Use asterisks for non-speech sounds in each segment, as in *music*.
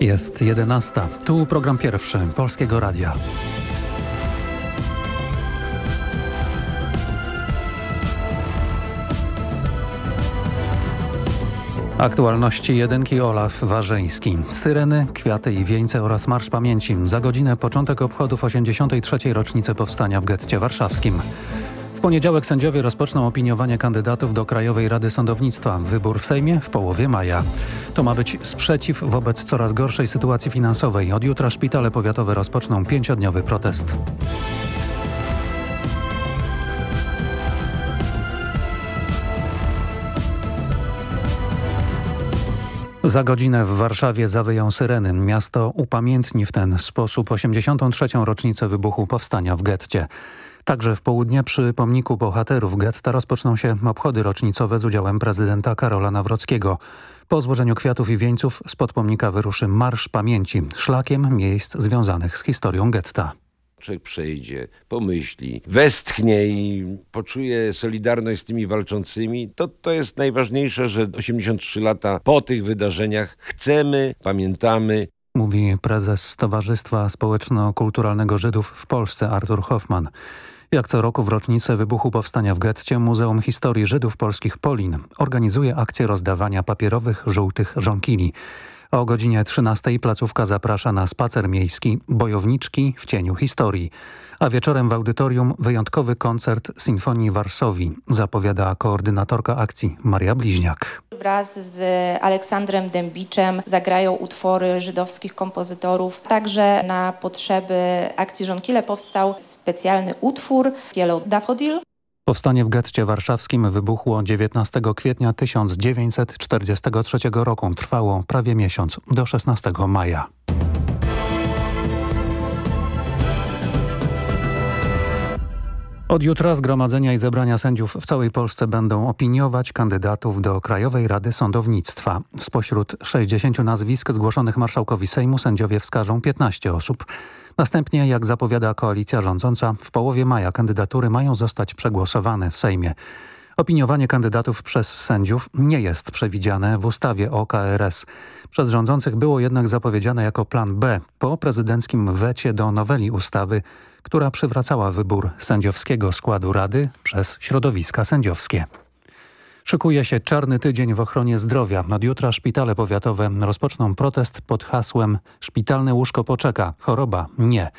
Jest 11. Tu program pierwszy Polskiego Radia. Aktualności jedynki Olaf Warzeński. Syreny, kwiaty i wieńce oraz Marsz Pamięci. Za godzinę początek obchodów 83. rocznicy powstania w getcie warszawskim. W poniedziałek sędziowie rozpoczną opiniowanie kandydatów do Krajowej Rady Sądownictwa. Wybór w Sejmie w połowie maja. To ma być sprzeciw wobec coraz gorszej sytuacji finansowej. Od jutra szpitale powiatowe rozpoczną pięciodniowy protest. Za godzinę w Warszawie zawyją syreny. Miasto upamiętni w ten sposób 83. rocznicę wybuchu powstania w getcie. Także w południe przy pomniku bohaterów getta rozpoczną się obchody rocznicowe z udziałem prezydenta Karola Nawrockiego. Po złożeniu kwiatów i wieńców spod pomnika wyruszy Marsz Pamięci, szlakiem miejsc związanych z historią getta. Człowiek przejdzie, pomyśli, westchnie i poczuje solidarność z tymi walczącymi. To, to jest najważniejsze, że 83 lata po tych wydarzeniach chcemy, pamiętamy. Mówi prezes Towarzystwa Społeczno-Kulturalnego Żydów w Polsce Artur Hoffman. Jak co roku w rocznicę wybuchu powstania w getcie Muzeum Historii Żydów Polskich Polin organizuje akcję rozdawania papierowych żółtych żonkili. O godzinie 13 placówka zaprasza na spacer miejski Bojowniczki w cieniu historii. A wieczorem w audytorium wyjątkowy koncert Sinfonii Warsowi, zapowiada koordynatorka akcji Maria Bliźniak. Wraz z Aleksandrem Dębiczem zagrają utwory żydowskich kompozytorów. Także na potrzeby akcji Żonkile powstał specjalny utwór Yellow Daffodil. Powstanie w getcie warszawskim wybuchło 19 kwietnia 1943 roku. Trwało prawie miesiąc, do 16 maja. Od jutra zgromadzenia i zebrania sędziów w całej Polsce będą opiniować kandydatów do Krajowej Rady Sądownictwa. Spośród 60 nazwisk zgłoszonych marszałkowi Sejmu sędziowie wskażą 15 osób. Następnie, jak zapowiada koalicja rządząca, w połowie maja kandydatury mają zostać przegłosowane w Sejmie. Opiniowanie kandydatów przez sędziów nie jest przewidziane w ustawie o KRS. Przez rządzących było jednak zapowiedziane jako plan B po prezydenckim wecie do noweli ustawy, która przywracała wybór sędziowskiego składu Rady przez środowiska sędziowskie. Szykuje się czarny tydzień w ochronie zdrowia. Od jutra szpitale powiatowe rozpoczną protest pod hasłem Szpitalne łóżko poczeka, choroba nie.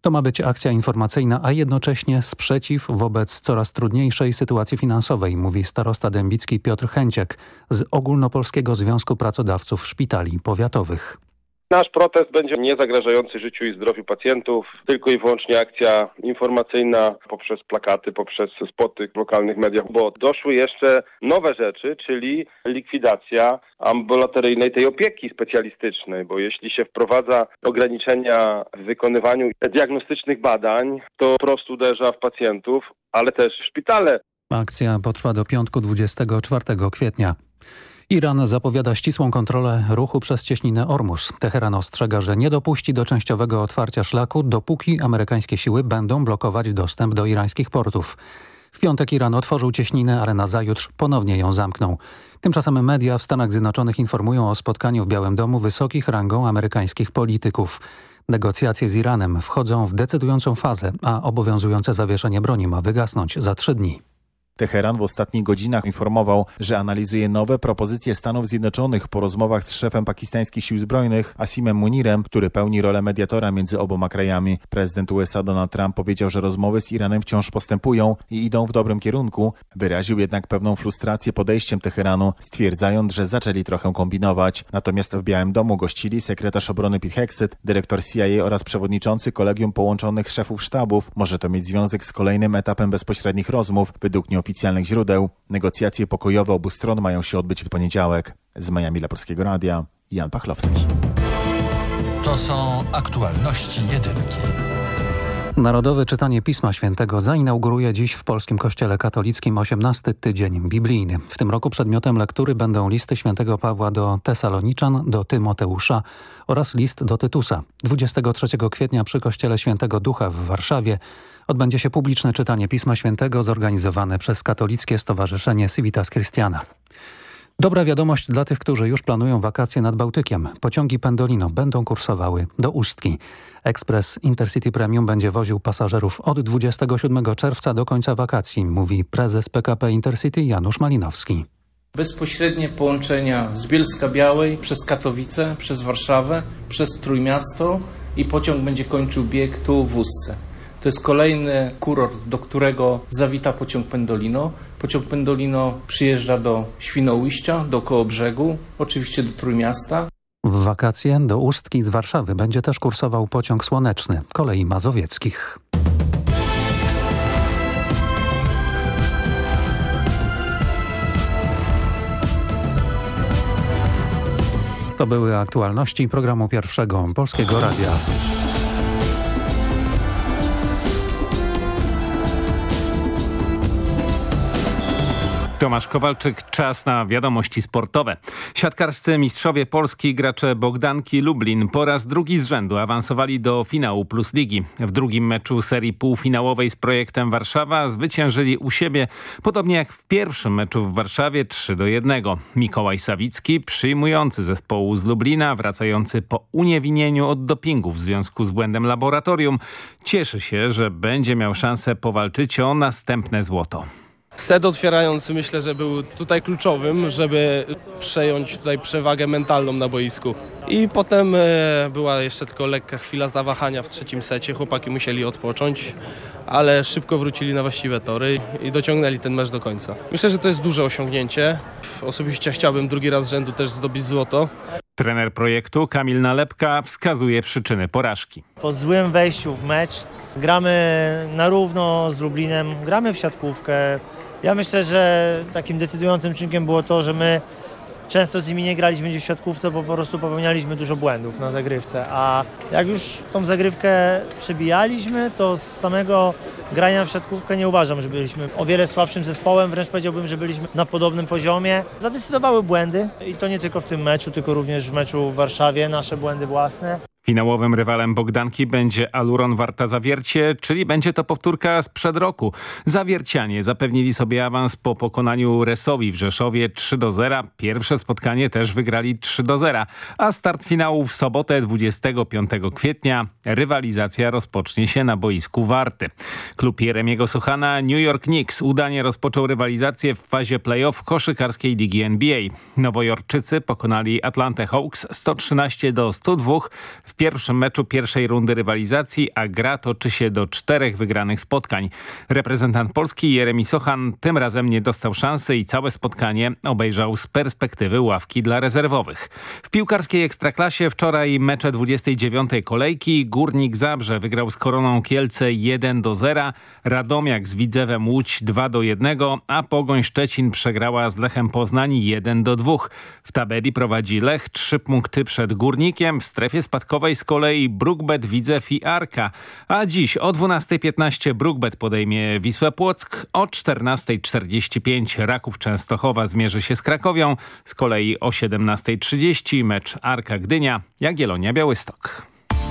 To ma być akcja informacyjna, a jednocześnie sprzeciw wobec coraz trudniejszej sytuacji finansowej, mówi starosta dębicki Piotr Chęciek z Ogólnopolskiego Związku Pracodawców Szpitali Powiatowych. Nasz protest będzie niezagrażający życiu i zdrowiu pacjentów, tylko i wyłącznie akcja informacyjna poprzez plakaty, poprzez spoty w lokalnych mediach, bo doszły jeszcze nowe rzeczy, czyli likwidacja ambulatoryjnej tej opieki specjalistycznej, bo jeśli się wprowadza ograniczenia w wykonywaniu diagnostycznych badań, to prosto uderza w pacjentów, ale też w szpitale. Akcja potrwa do piątku 24 kwietnia. Iran zapowiada ścisłą kontrolę ruchu przez cieśninę Ormus. Teheran ostrzega, że nie dopuści do częściowego otwarcia szlaku, dopóki amerykańskie siły będą blokować dostęp do irańskich portów. W piątek Iran otworzył cieśninę, ale nazajutrz ponownie ją zamknął. Tymczasem media w Stanach Zjednoczonych informują o spotkaniu w Białym Domu wysokich rangą amerykańskich polityków. Negocjacje z Iranem wchodzą w decydującą fazę, a obowiązujące zawieszenie broni ma wygasnąć za trzy dni. Teheran w ostatnich godzinach informował, że analizuje nowe propozycje Stanów Zjednoczonych po rozmowach z szefem pakistańskich sił zbrojnych Asimem Munirem, który pełni rolę mediatora między oboma krajami. Prezydent USA Donald Trump powiedział, że rozmowy z Iranem wciąż postępują i idą w dobrym kierunku. Wyraził jednak pewną frustrację podejściem Teheranu, stwierdzając, że zaczęli trochę kombinować. Natomiast w Białym Domu gościli sekretarz obrony Pete Hexet, dyrektor CIA oraz przewodniczący Kolegium Połączonych Szefów Sztabów. Może to mieć związek z kolejnym etapem bezpośrednich rozmów. Według nieoficjalnych oficjalnych źródeł negocjacje pokojowe obu stron mają się odbyć w poniedziałek. Z Miami dla Polskiego Radia Jan Pachlowski. To są aktualności jedynki. Narodowe czytanie Pisma Świętego zainauguruje dziś w Polskim Kościele Katolickim 18 tydzień biblijny. W tym roku przedmiotem lektury będą listy świętego Pawła do Tesaloniczan, do Tymoteusza oraz list do Tytusa. 23 kwietnia przy Kościele Świętego Ducha w Warszawie odbędzie się publiczne czytanie Pisma Świętego zorganizowane przez Katolickie Stowarzyszenie Civitas Christiana. Dobra wiadomość dla tych, którzy już planują wakacje nad Bałtykiem. Pociągi Pendolino będą kursowały do Ustki. Ekspres Intercity Premium będzie woził pasażerów od 27 czerwca do końca wakacji, mówi prezes PKP Intercity Janusz Malinowski. Bezpośrednie połączenia z Bielska Białej przez Katowice, przez Warszawę, przez Trójmiasto i pociąg będzie kończył bieg tu w Ustce. To jest kolejny kurort, do którego zawita pociąg Pendolino. Pociąg Pendolino przyjeżdża do Świnoujścia, do Kołobrzegu, oczywiście do Trójmiasta. W wakacje do Ustki z Warszawy będzie też kursował pociąg słoneczny kolei mazowieckich. To były aktualności programu pierwszego Polskiego Radia. Tomasz Kowalczyk, czas na wiadomości sportowe. Siatkarscy mistrzowie Polski gracze Bogdanki Lublin po raz drugi z rzędu awansowali do finału Plus Ligi. W drugim meczu serii półfinałowej z projektem Warszawa zwyciężyli u siebie, podobnie jak w pierwszym meczu w Warszawie 3 do 1. Mikołaj Sawicki, przyjmujący zespołu z Lublina, wracający po uniewinieniu od dopingu w związku z błędem laboratorium, cieszy się, że będzie miał szansę powalczyć o następne złoto. Set otwierający myślę, że był tutaj kluczowym, żeby przejąć tutaj przewagę mentalną na boisku. I potem e, była jeszcze tylko lekka chwila zawahania w trzecim secie. Chłopaki musieli odpocząć, ale szybko wrócili na właściwe tory i dociągnęli ten mecz do końca. Myślę, że to jest duże osiągnięcie. Osobiście chciałbym drugi raz z rzędu też zdobyć złoto. Trener projektu Kamil Nalepka wskazuje przyczyny porażki. Po złym wejściu w mecz gramy na równo z Lublinem, gramy w siatkówkę. Ja myślę, że takim decydującym czynnikiem było to, że my często z nimi nie graliśmy gdzieś w siatkówce, bo po prostu popełnialiśmy dużo błędów na zagrywce. A jak już tą zagrywkę przebijaliśmy, to z samego grania w siatkówkę nie uważam, że byliśmy o wiele słabszym zespołem, wręcz powiedziałbym, że byliśmy na podobnym poziomie. Zadecydowały błędy i to nie tylko w tym meczu, tylko również w meczu w Warszawie, nasze błędy własne. Finałowym rywalem Bogdanki będzie Aluron Warta Zawiercie, czyli będzie to powtórka sprzed roku. Zawiercianie zapewnili sobie awans po pokonaniu Resowi w Rzeszowie 3 do 0. Pierwsze spotkanie też wygrali 3 do 0, a start finału w sobotę 25 kwietnia. Rywalizacja rozpocznie się na boisku Warty. Klub Jeremiego Sochana New York Knicks udanie rozpoczął rywalizację w fazie playoff koszykarskiej ligi NBA. Nowojorczycy pokonali Atlantę Hawks 113 do 102 w pierwszym meczu pierwszej rundy rywalizacji, a gra toczy się do czterech wygranych spotkań. Reprezentant Polski Jeremi Sochan tym razem nie dostał szansy i całe spotkanie obejrzał z perspektywy ławki dla rezerwowych. W piłkarskiej Ekstraklasie wczoraj mecze 29. kolejki Górnik Zabrze wygrał z Koroną Kielce 1 do 0, Radomiak z Widzewem Łódź 2 do 1, a Pogoń Szczecin przegrała z Lechem Poznań 1 do 2. W tabeli prowadzi Lech 3 punkty przed Górnikiem, w strefie spadkowej z kolei Brookbet, Widzew i Arka. A dziś o 12.15 Brookbet podejmie Wisłę Płock, o 14.45 Raków Częstochowa zmierzy się z Krakowią, z kolei o 17.30 mecz Arka Gdynia, Jagiellonia Białystok.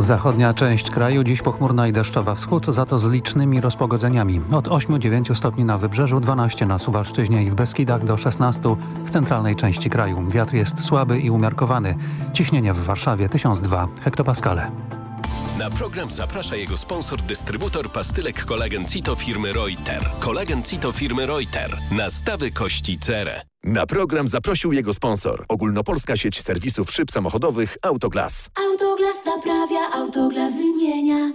Zachodnia część kraju dziś pochmurna i deszczowa wschód, za to z licznymi rozpogodzeniami. Od 8-9 stopni na wybrzeżu, 12 na Suwalszczyźnie i w Beskidach do 16 w centralnej części kraju. Wiatr jest słaby i umiarkowany. Ciśnienie w Warszawie 1002 hektopaskale. Na program zaprasza jego sponsor, dystrybutor pastylek kolagen Cito firmy Reuter. Kolagen Cito firmy Reuter. Nastawy kości cerę. Na program zaprosił jego sponsor. Ogólnopolska sieć serwisów szyb samochodowych Autoglas. Autoglas naprawia, Autoglas wymienia.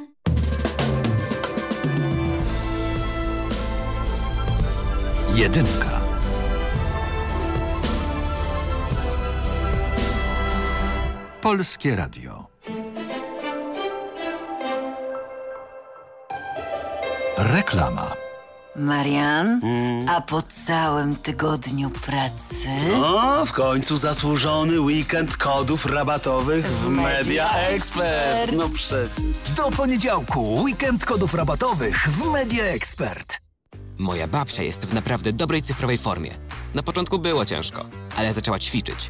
Jedynka. Polskie Radio. Reklama. Marian, a po całym tygodniu pracy... No, w końcu zasłużony weekend kodów rabatowych w Media Expert. No przecież. Do poniedziałku weekend kodów rabatowych w Media Expert. Moja babcia jest w naprawdę dobrej cyfrowej formie. Na początku było ciężko, ale zaczęła ćwiczyć.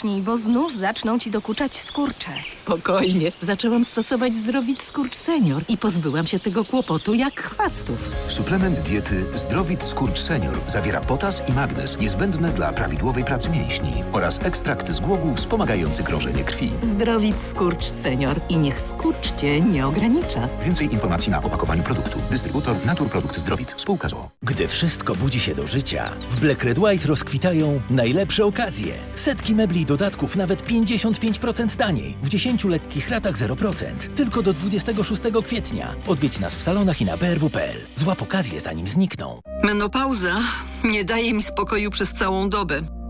bo znów zaczną ci dokuczać skurcze. Spokojnie. Zaczęłam stosować Zdrowit Skurcz Senior i pozbyłam się tego kłopotu jak chwastów. Suplement diety Zdrowit Skurcz Senior zawiera potas i magnez niezbędne dla prawidłowej pracy mięśni oraz ekstrakt z głogów wspomagający krążenie krwi. Zdrowit Skurcz Senior i niech skurcz cię nie ogranicza. Więcej informacji na opakowaniu produktu. Dystrybutor Naturprodukt Zdrowit. Spółka ZOO. Gdy wszystko budzi się do życia, w Black Red White rozkwitają najlepsze okazje. Setki mebli i dodatków nawet 55% taniej. W 10 lekkich ratach 0%. Tylko do 26 kwietnia. Odwiedź nas w salonach i na brw.pl. Złap okazję zanim znikną. Menopauza nie daje mi spokoju przez całą dobę.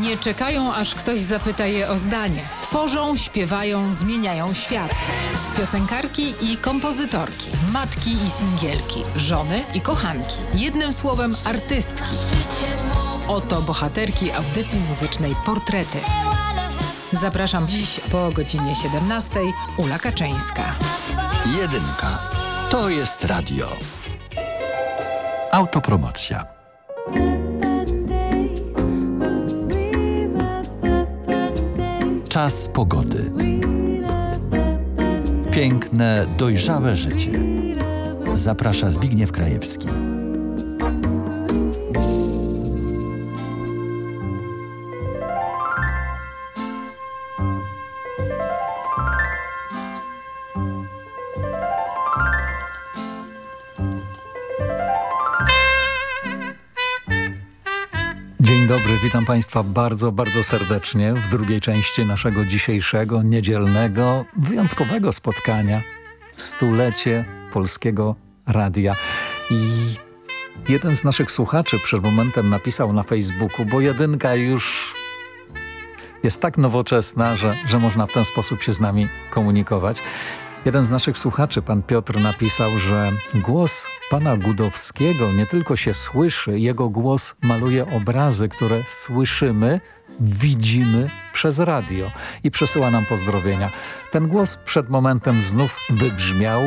Nie czekają, aż ktoś zapyta je o zdanie. Tworzą, śpiewają, zmieniają świat. Piosenkarki i kompozytorki, matki i singielki, żony i kochanki. Jednym słowem artystki. Oto bohaterki audycji muzycznej Portrety. Zapraszam dziś po godzinie 17. Ula Kaczyńska. Jedynka. To jest radio. Autopromocja. Czas pogody. Piękne, dojrzałe życie. Zaprasza Zbigniew Krajewski. Dzień dobry, witam Państwa bardzo, bardzo serdecznie w drugiej części naszego dzisiejszego, niedzielnego, wyjątkowego spotkania. Stulecie Polskiego Radia. I jeden z naszych słuchaczy przed momentem napisał na Facebooku, bo jedynka już jest tak nowoczesna, że, że można w ten sposób się z nami komunikować. Jeden z naszych słuchaczy, pan Piotr, napisał, że głos pana Gudowskiego nie tylko się słyszy, jego głos maluje obrazy, które słyszymy, widzimy przez radio i przesyła nam pozdrowienia. Ten głos przed momentem znów wybrzmiał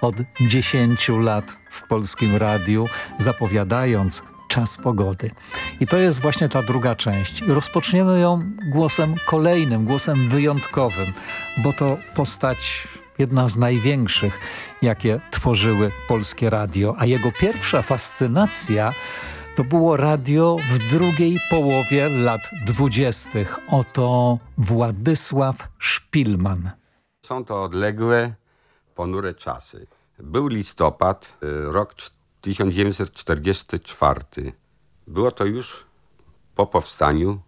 od 10 lat w Polskim Radiu, zapowiadając czas pogody. I to jest właśnie ta druga część. Rozpoczniemy ją głosem kolejnym, głosem wyjątkowym, bo to postać jedna z największych, jakie tworzyły Polskie Radio. A jego pierwsza fascynacja to było radio w drugiej połowie lat dwudziestych. Oto Władysław Szpilman. Są to odległe, ponure czasy. Był listopad, y, rok 1944. Było to już po powstaniu,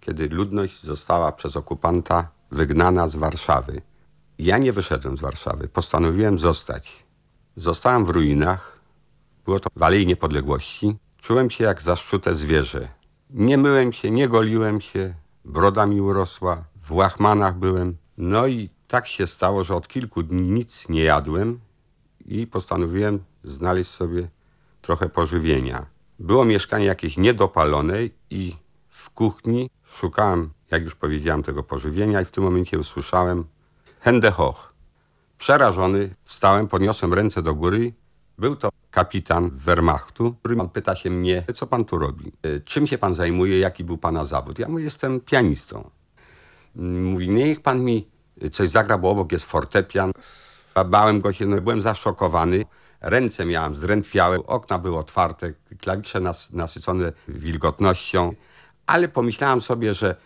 kiedy ludność została przez okupanta wygnana z Warszawy. Ja nie wyszedłem z Warszawy, postanowiłem zostać. Zostałem w ruinach, było to w Alei Niepodległości. Czułem się jak zaszczute zwierzę. Nie myłem się, nie goliłem się, broda mi urosła, w łachmanach byłem. No i tak się stało, że od kilku dni nic nie jadłem i postanowiłem znaleźć sobie trochę pożywienia. Było mieszkanie jakieś niedopalone i w kuchni szukałem, jak już powiedziałem, tego pożywienia i w tym momencie usłyszałem Hände hoch. Przerażony wstałem, podniosłem ręce do góry. Był to kapitan Wehrmachtu, który pyta się mnie, co pan tu robi? E, Czym się pan zajmuje? Jaki był pana zawód? Ja mówię, jestem pianistą. Mówi, niech pan mi coś zagra, bo obok jest fortepian. Bałem go się, no, byłem zaszokowany. Ręce miałem zdrętwiałe, okna były otwarte, klawisze nas, nasycone wilgotnością. Ale pomyślałem sobie, że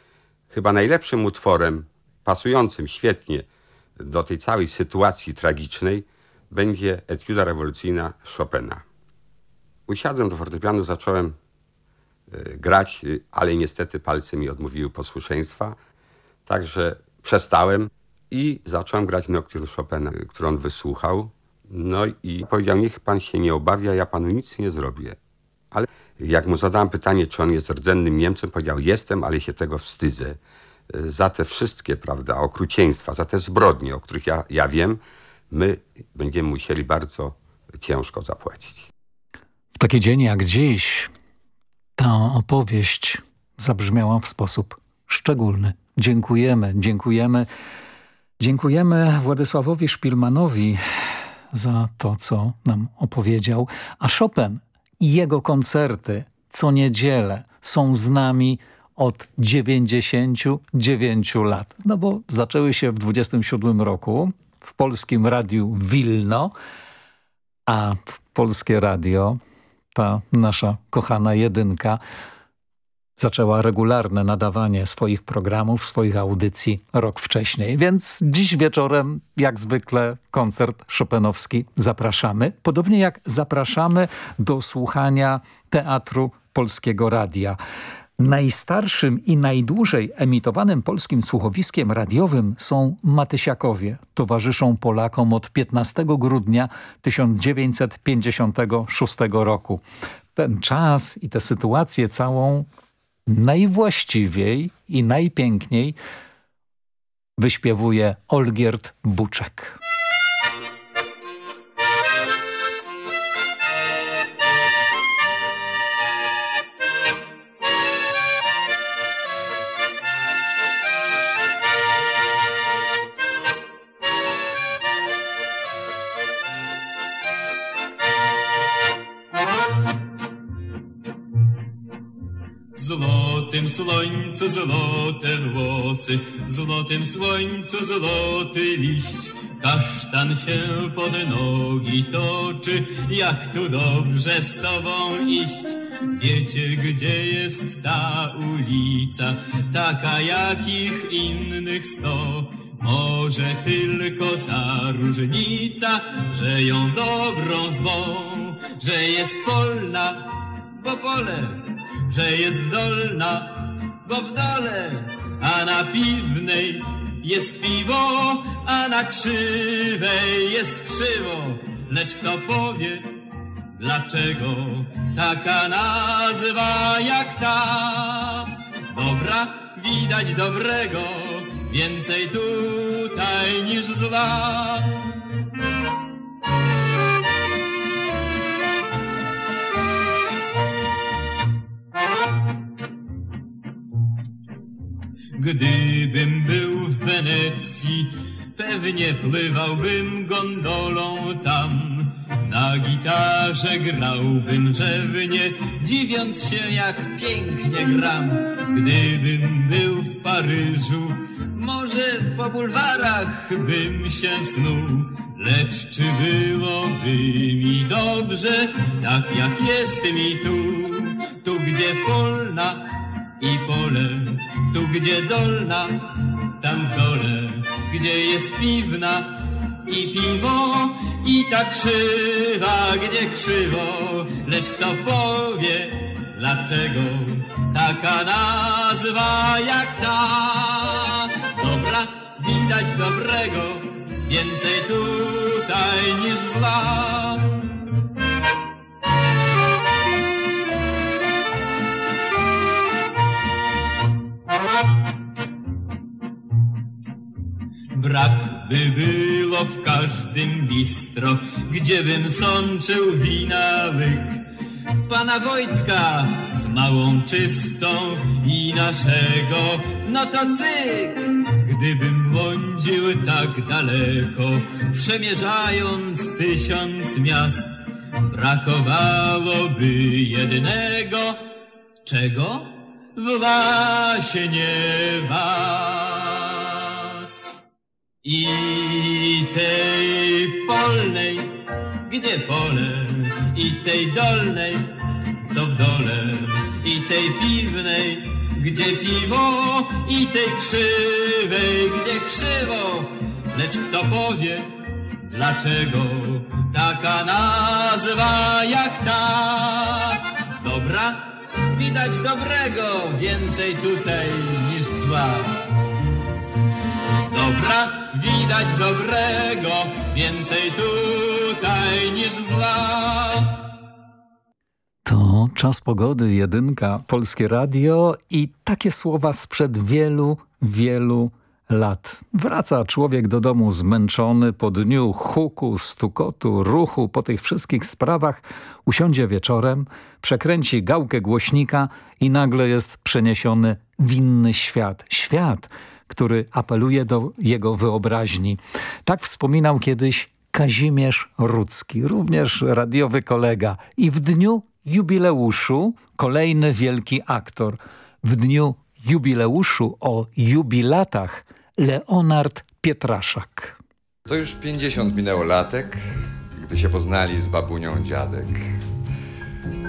chyba najlepszym utworem, pasującym świetnie do tej całej sytuacji tragicznej, będzie etiuda rewolucyjna Chopina. Usiadłem do fortepianu, zacząłem e, grać, e, ale niestety palce mi odmówiły posłuszeństwa. Także przestałem i zacząłem grać Nocturne Chopina, który on wysłuchał. No i powiedział, niech pan się nie obawia, ja panu nic nie zrobię. Ale jak mu zadałem pytanie, czy on jest rdzennym Niemcem, powiedział, jestem, ale się tego wstydzę. Za te wszystkie, prawda, okrucieństwa, za te zbrodnie, o których ja, ja wiem, my będziemy musieli bardzo ciężko zapłacić. W taki dzień jak dziś ta opowieść zabrzmiała w sposób szczególny. Dziękujemy, dziękujemy. Dziękujemy Władysławowi Szpilmanowi za to, co nam opowiedział. A Chopin i jego koncerty co niedzielę są z nami od 99 lat. No bo zaczęły się w 27 roku w polskim radiu Wilno, a polskie radio, ta nasza kochana jedynka, zaczęła regularne nadawanie swoich programów, swoich audycji rok wcześniej. Więc dziś wieczorem, jak zwykle, koncert szopenowski zapraszamy. Podobnie jak zapraszamy do słuchania Teatru Polskiego Radia. Najstarszym i najdłużej emitowanym polskim słuchowiskiem radiowym są Matysiakowie. Towarzyszą Polakom od 15 grudnia 1956 roku. Ten czas i tę sytuację całą najwłaściwiej i najpiękniej wyśpiewuje Olgierd Buczek. Słońcu złote włosy, w złotym słońcu złoty liść. Kasztan się pod nogi toczy, jak tu dobrze z tobą iść. Wiecie, gdzie jest ta ulica, taka jakich innych sto? Może tylko ta różnica, że ją dobrą zwą, że jest polna, bo pole że jest dolna, bo w dole, a na piwnej jest piwo, a na krzywej jest krzywo. Lecz kto powie, dlaczego taka nazwa jak ta? Dobra, widać dobrego, więcej tutaj niż zła. Gdybym był w Wenecji, pewnie pływałbym gondolą tam. Na gitarze grałbym rzewnie, dziwiąc się jak pięknie gram. Gdybym był w Paryżu, może po bulwarach bym się snuł. Lecz czy byłoby mi dobrze, tak jak jest mi tu, tu gdzie polna i pole, tu gdzie dolna, tam w dole, gdzie jest piwna i piwo i ta krzywa, gdzie krzywo, lecz kto powie, dlaczego taka nazwa jak ta? Dobra, widać dobrego, więcej tutaj niż zła. Brak by było w każdym bistro, gdzie bym sączył wina łyk. Pana Wojtka z małą czystą i naszego, no to cyk! Gdybym błądził tak daleko, przemierzając tysiąc miast, brakowałoby jednego, czego? Właśnie was. I tej polnej, gdzie pole, i tej dolnej, co w dole, i tej piwnej, gdzie piwo, i tej krzywej, gdzie krzywo. Lecz kto powie, dlaczego taka nazwa jak ta? Dobra, widać dobrego, więcej tutaj niż zła. Dobra, widać dobrego, więcej tutaj niż zła. To czas pogody, jedynka, Polskie Radio i takie słowa sprzed wielu, wielu lat. Wraca człowiek do domu zmęczony po dniu huku, stukotu, ruchu, po tych wszystkich sprawach, usiądzie wieczorem, przekręci gałkę głośnika i nagle jest przeniesiony w inny świat. Świat, który apeluje do jego wyobraźni. Tak wspominał kiedyś Kazimierz Rudzki, również radiowy kolega. I w dniu jubileuszu kolejny wielki aktor. W dniu jubileuszu o jubilatach Leonard Pietraszak. To już 50 minęło latek, gdy się poznali z babunią dziadek.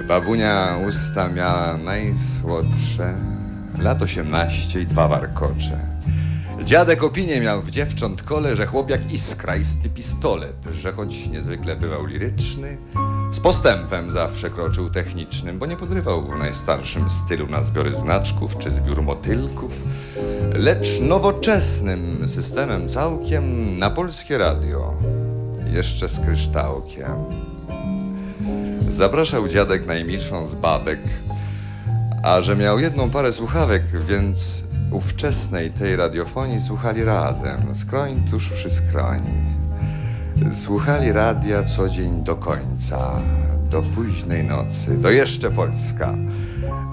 Babunia usta miała najsłodsze, lat 18 i dwa warkocze. Dziadek opinię miał w dziewcząt kole, że chłop jak iskra, istny pistolet, że choć niezwykle bywał liryczny, z postępem zawsze kroczył technicznym, bo nie podrywał w najstarszym stylu na zbiory znaczków czy zbiór motylków, lecz nowoczesnym systemem całkiem na polskie radio, jeszcze z kryształkiem. Zapraszał dziadek najmilszą z babek, a że miał jedną parę słuchawek, więc ówczesnej tej radiofonii słuchali razem, skroń tuż przy skroni. Słuchali radia co dzień do końca, do późnej nocy, do jeszcze Polska.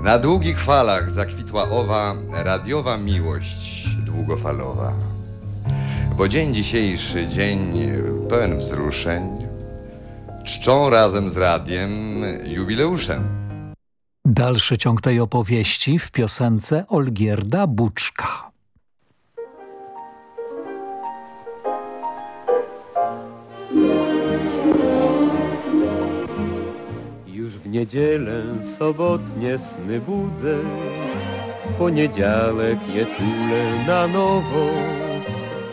Na długich falach zakwitła owa radiowa miłość długofalowa. Bo dzień dzisiejszy, dzień pełen wzruszeń, czczą razem z radiem jubileuszem. Dalszy ciąg tej opowieści w piosence Olgierda Buczka. Już w niedzielę sobotnie sny budzę, w poniedziałek je tulę na nowo,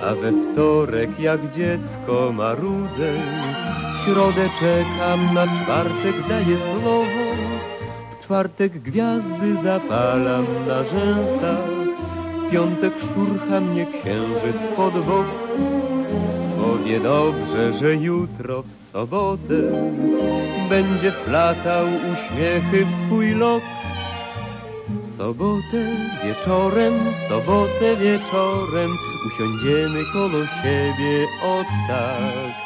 a we wtorek jak dziecko marudzę, w środę czekam, na czwartek daję słowo, czwartek gwiazdy zapalam na rzęsach, w piątek szturcha mnie księżyc pod wokół, bo wie dobrze, że jutro w sobotę będzie flatał uśmiechy w twój lok. W sobotę wieczorem, w sobotę wieczorem usiądziemy kolo siebie o tak.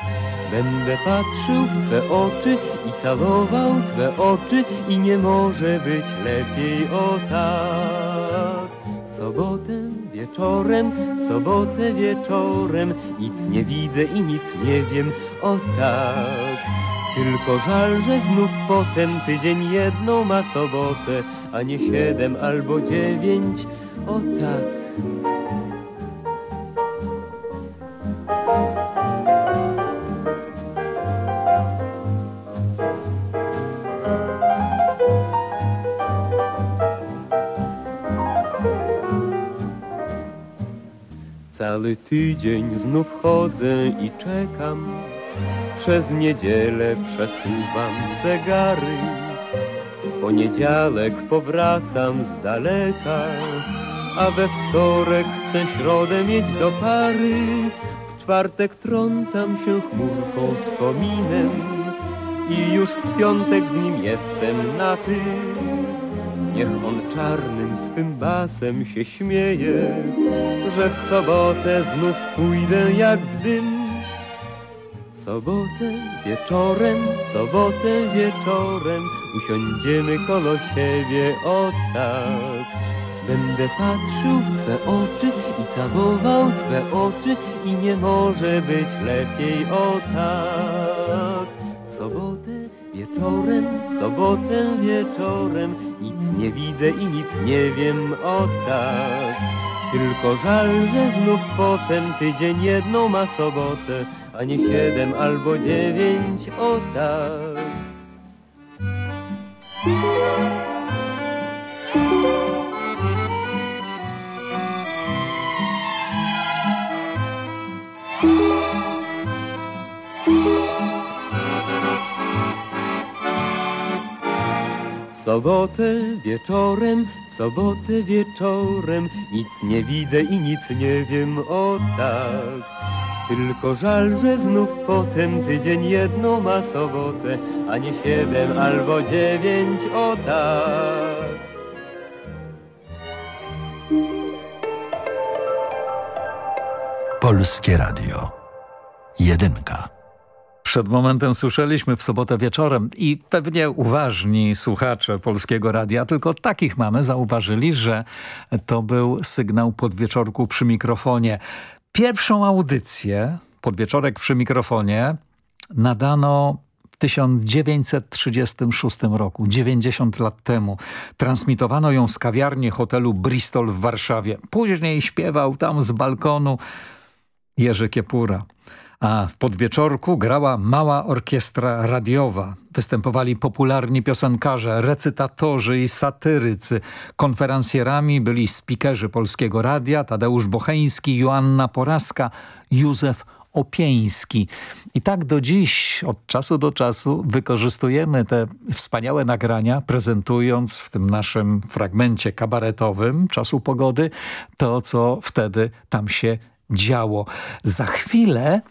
Będę patrzył w Twe oczy całował Twe oczy i nie może być lepiej o tak. W sobotę wieczorem, w sobotę wieczorem nic nie widzę i nic nie wiem o tak. Tylko żal, że znów potem tydzień jedną ma sobotę, a nie siedem albo dziewięć, o tak. Cały tydzień znów chodzę i czekam, przez niedzielę przesuwam zegary. W poniedziałek powracam z daleka, a we wtorek chcę środę mieć do pary. W czwartek trącam się chmurką z kominem i już w piątek z nim jestem na ty. Niech on czarnym swym basem się śmieje, że w sobotę znów pójdę jak dym. W sobotę wieczorem, w sobotę wieczorem usiądziemy kolo siebie, o tak. Będę patrzył w Twe oczy i całował Twe oczy i nie może być lepiej, o tak. Sobotę wieczorem, w sobotę wieczorem nic nie widzę i nic nie wiem, o tak. Tylko żal, że znów potem tydzień jedną ma sobotę, a nie siedem albo dziewięć, o tak. Sobotę wieczorem, w sobotę wieczorem nic nie widzę i nic nie wiem, o tak. Tylko żal, że znów potem tydzień jedną ma sobotę, a nie siedem albo dziewięć, o tak. Polskie Radio. Jedynka. Przed momentem słyszeliśmy w sobotę wieczorem i pewnie uważni słuchacze Polskiego Radia, tylko takich mamy, zauważyli, że to był sygnał podwieczorku przy mikrofonie. Pierwszą audycję, podwieczorek przy mikrofonie, nadano w 1936 roku, 90 lat temu. Transmitowano ją z kawiarni hotelu Bristol w Warszawie. Później śpiewał tam z balkonu Jerzy Kiepura. A w podwieczorku grała mała orkiestra radiowa. Występowali popularni piosenkarze, recytatorzy i satyrycy. Konferencjerami byli spikerzy Polskiego Radia, Tadeusz Bocheński, Joanna Poraska, Józef Opieński. I tak do dziś, od czasu do czasu wykorzystujemy te wspaniałe nagrania, prezentując w tym naszym fragmencie kabaretowym Czasu Pogody to, co wtedy tam się działo. Za chwilę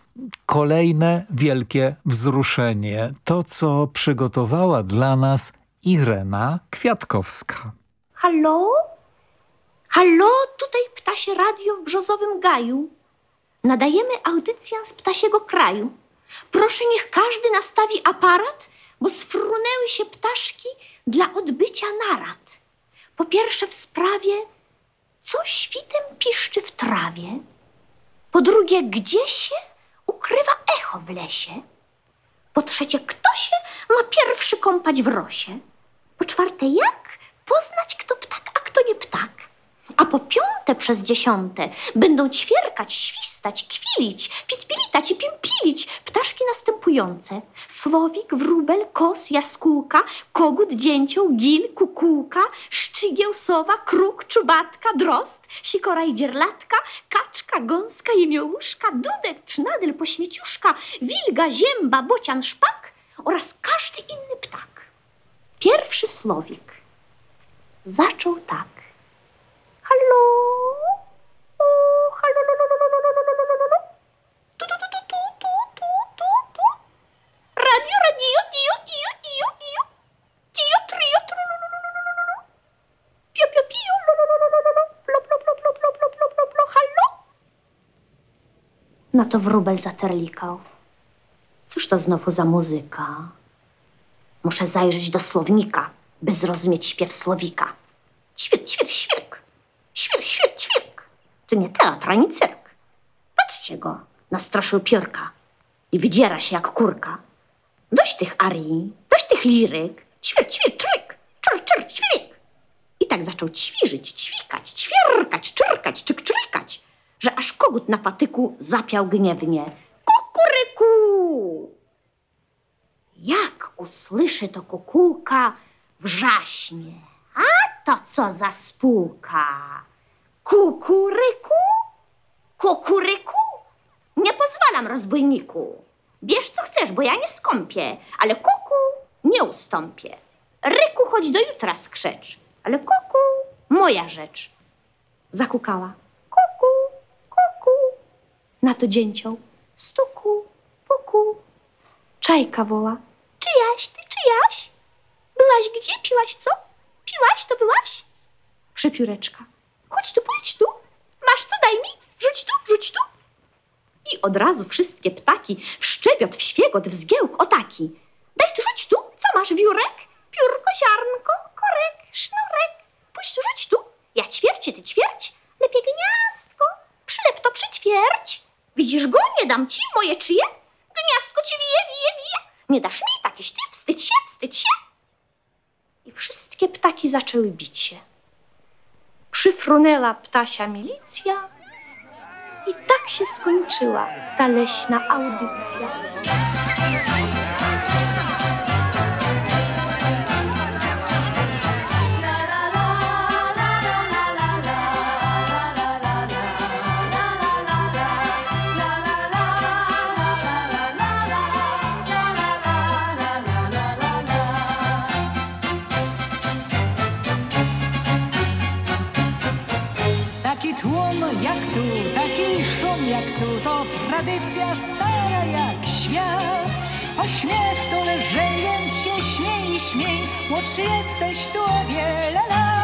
kolejne wielkie wzruszenie. To, co przygotowała dla nas Irena Kwiatkowska. Halo? Halo, tutaj Ptasie Radio w Brzozowym Gaju. Nadajemy audycję z Ptasiego Kraju. Proszę, niech każdy nastawi aparat, bo sfrunęły się ptaszki dla odbycia narad. Po pierwsze w sprawie, co świtem piszczy w trawie. Po drugie, gdzie się ukrywa echo w lesie. Po trzecie, kto się ma pierwszy kąpać w rosie. Po czwarte, jak poznać, kto ptak, a kto nie ptak. A po piąte przez dziesiąte będą ćwierkać, świstać, kwilić, pitpilitać i pimpilić ptaszki następujące. Słowik, wróbel, kos, jaskółka, kogut, dzięcioł, gil, kukułka, szczygieł, sowa, kruk, czubatka, drozd, sikora i dzierlatka, kaczka, gąska, jemiołuszka, dudek, trzynadyl, pośmieciuszka, wilga, zięba, bocian, szpak oraz każdy inny ptak. Pierwszy słowik zaczął tak. No to wróbel zaterlikał. Cóż to znowu za muzyka? Muszę zajrzeć do słownika, by zrozumieć śpiew słowika. Ćwir, ćwir, świrk. Świr, świr, ćwirk. To nie teatr, ani cyrk. Patrzcie go, nastraszył piórka i wydziera się jak kurka. Dość tych arii, dość tych liryk. Ćwir, ćwir, czryk, czr, czr, ćwiryk. I tak zaczął ćwirzyć, ćwikać, ćwierkać, czyk, czrykać, że aż kogut na patyku zapiał gniewnie. Kukuryku! Jak usłyszy to kukułka, wrzaśnie. A to co za spółka? Kukuryku? Kukuryku? Nie pozwalam, rozbójniku. Bierz co chcesz, bo ja nie skąpię, ale kuku nie ustąpię. Ryku, chodź do jutra skrzecz, ale kuku moja rzecz. Zakukała. Na to dzięcioł. Stuku, puku. Czajka woła. Czyjaś ty, czyjaś? Byłaś gdzie? Piłaś co? Piłaś, to byłaś? Przepióreczka. Chodź tu, pójdź tu. Masz co, daj mi. Rzuć tu, rzuć tu. I od razu wszystkie ptaki w szczebiot, w świegot, w zgiełk, o taki. Daj tu, rzuć tu. Co masz, wiórek? Piórko, ziarnko, korek, sznurek. Pójdź tu, rzuć tu. Ja ćwiercie, ty ćwierć. Lepiej gniazdko. Przylep to przyćwierć. Widzisz go? Nie dam ci, moje czyje. Gniazdko ci wije, wije, wije. Nie dasz mi takiś ty, wstydź się, wstydź się. I wszystkie ptaki zaczęły bić się. Przyfrunęła ptasia milicja i tak się skończyła ta leśna audycja. Stara jak świat. O śmiech to lżej, więc się śmiej, śmiej, młodszy jesteś tu o wiele lat.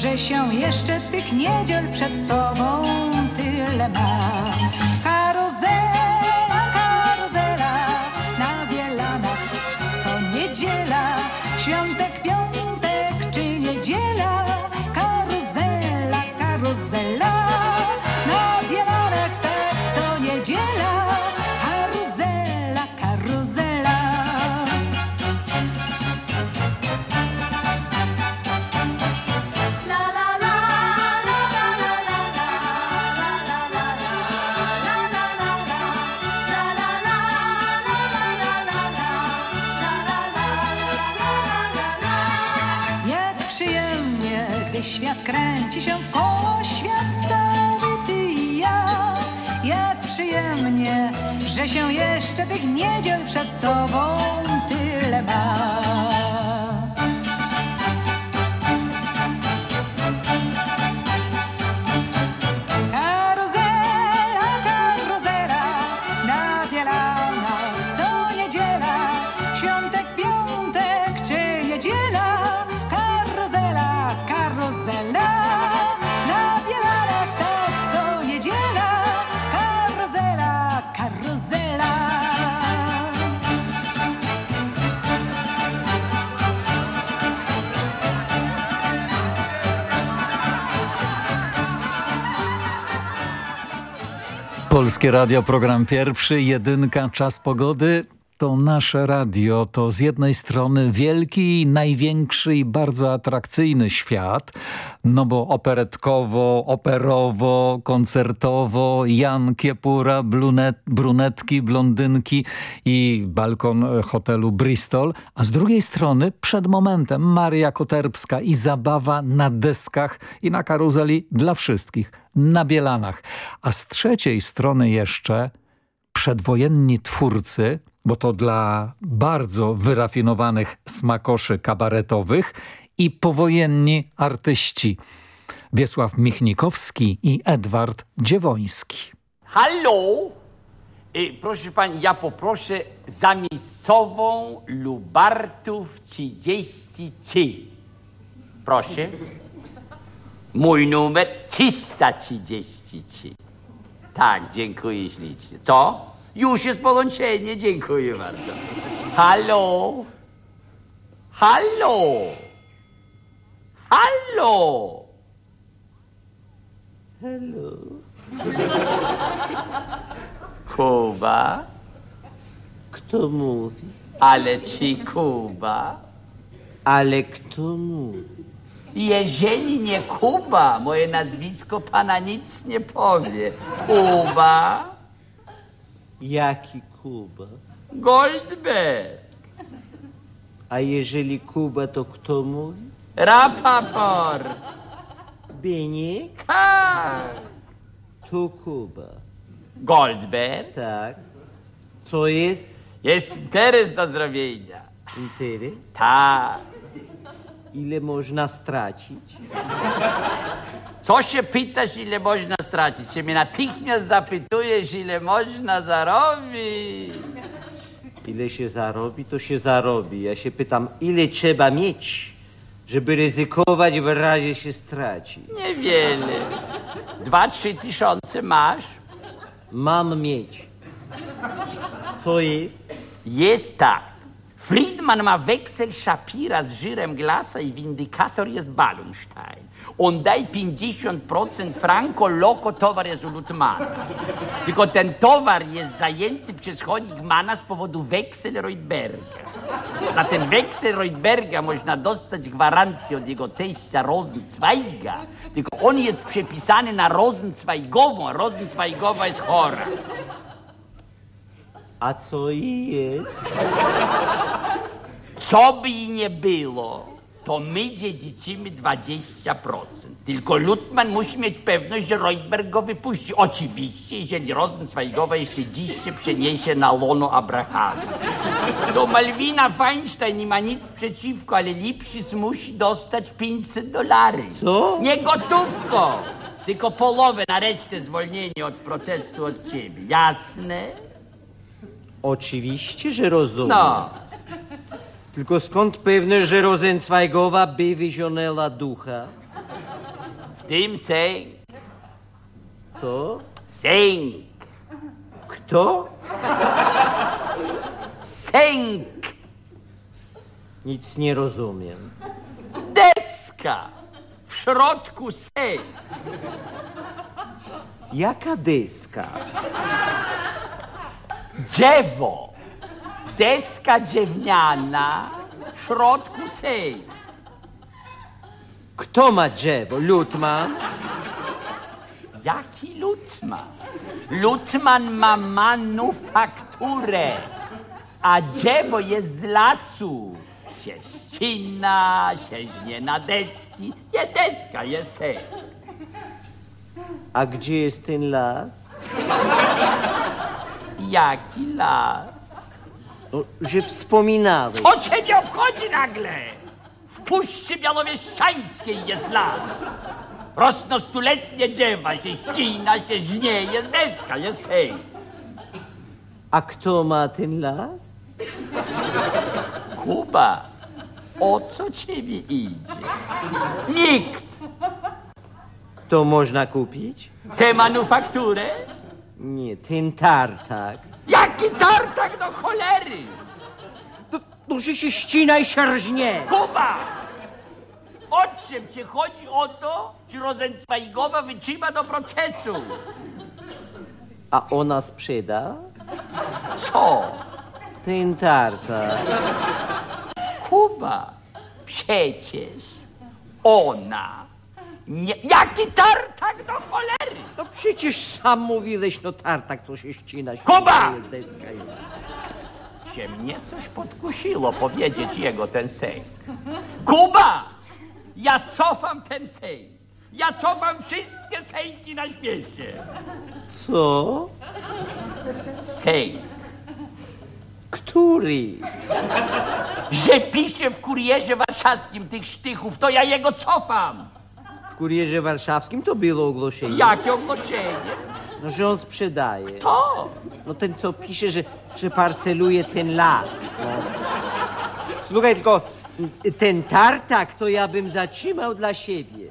Że się jeszcze tych niedziel przed sobą tyle ma. Świat kręci się wkoło świat cały ty i ja. Jak przyjemnie, że się jeszcze tych niedziel przed sobą tyle ma. Polskie Radio, program pierwszy, jedynka, czas pogody. To nasze radio, to z jednej strony wielki, największy i bardzo atrakcyjny świat, no bo operetkowo, operowo, koncertowo, Jan Kiepura, brunet, brunetki, blondynki i balkon hotelu Bristol, a z drugiej strony przed momentem Maria Koterbska i zabawa na deskach i na karuzeli dla wszystkich, na Bielanach. A z trzeciej strony jeszcze przedwojenni twórcy, bo to dla bardzo wyrafinowanych smakoszy kabaretowych i powojenni artyści. Wiesław Michnikowski i Edward Dziewoński. Halo! Y, Proszę pani, ja poproszę za Lubartów 33. Proszę. Mój numer 333. Tak, dziękuję ślicznie. Co? Już jest połączenie, dziękuję bardzo. Halo? Halo? Halo? Halo? Kuba? Kto mówi? Ale ci Kuba? Ale kto mówi? Jeżeli nie Kuba, moje nazwisko pana nic nie powie. Kuba? Jaki Kuba? Goldberg. A jeżeli Kuba, to kto mówi? Rapaport. Bieniek? Tak. Tu Kuba. Goldberg? Tak. Co jest? Jest interes do zrobienia. Interes? Tak. Ile można stracić? Co się pytasz, ile można stracić? Czy mnie natychmiast zapytujesz, ile można zarobić? Ile się zarobi, to się zarobi. Ja się pytam, ile trzeba mieć, żeby ryzykować w razie się straci. Niewiele. Dwa, trzy tysiące masz? Mam mieć. Co jest? Jest tak. Friedman ma weksel Shapira z żyrem Glasa i windykator jest Ballenstein. On daj 50% franco loco towar jest u Lutmana. Tylko ten towar jest zajęty przez Honigmana z powodu weksel Reutberga. Za ten weksel Reutberga można dostać gwarancję od jego teścia Rosenzweiga. Tylko on jest przepisany na Rosenzweigową, a Rosenzweigowa jest chora. A co jest? Co by i nie było, to my dziedziczymy 20%. Tylko Lutman musi mieć pewność, że Reutberg go wypuści. Oczywiście, jeżeli Rosenzweigowa jeszcze dziś się przeniesie na lono Abrahama. Do Malwina Feinstein nie ma nic przeciwko, ale Lipschitz musi dostać 500 dolarów. Co? Nie gotówką, tylko połowę na resztę zwolnienia od procesu od ciebie. Jasne? Oczywiście, że rozumiem. No. Tylko skąd pewność, że Rosenzweigowa by wyzionęła ducha? W tym sęk. Co? Sęk. Kto? Sęk. Nic nie rozumiem. Deska. W środku sęk. Jaka deska? Drzewo. Deska drewniana. W środku sęk. Kto ma drzewo? Lutman? Jaki Lutman? Lutman ma manufakturę, a drzewo jest z lasu. Się ścina, się żnie na deski. Nie deska, jest sęk. A gdzie jest ten las? Jaki las? No, że wspominałeś. Co cię nie obchodzi nagle? W Puszczy Białowieściańskiej jest las. Rosną stuletnie drzewa, się ścina, się żnie, jest deska, jest sej. A kto ma ten las? Kuba, o co ciebie idzie? Nikt. To można kupić? Tę manufakturę? Nie, ten tartak. Jaki tartak do cholery? To, że się ścina i szarżnie. Kuba! O czym ci chodzi o to, czy Rosenzweigowa wytrzyma do procesu? A ona sprzeda? Co? Ten tartak. Kuba, przecież ona nie... Jaki tartak do cholery? No przecież sam mówiłeś, no tartak to się ścina. się Kuba! ścina, deska jest. Się mnie coś podkusiło powiedzieć jego ten sejm. Kuba! Ja cofam ten sejm. Ja cofam wszystkie sejmki na świecie. Co? Sejm. Który? Że pisze w kurierze warszawskim tych sztychów, to ja jego cofam. Kurierze warszawskim to było ogłoszenie. Jakie ogłoszenie? No, że on sprzedaje. To. No ten, co pisze, że, że parceluje ten las. No. Słuchaj, tylko ten tartak to ja bym zatrzymał dla siebie.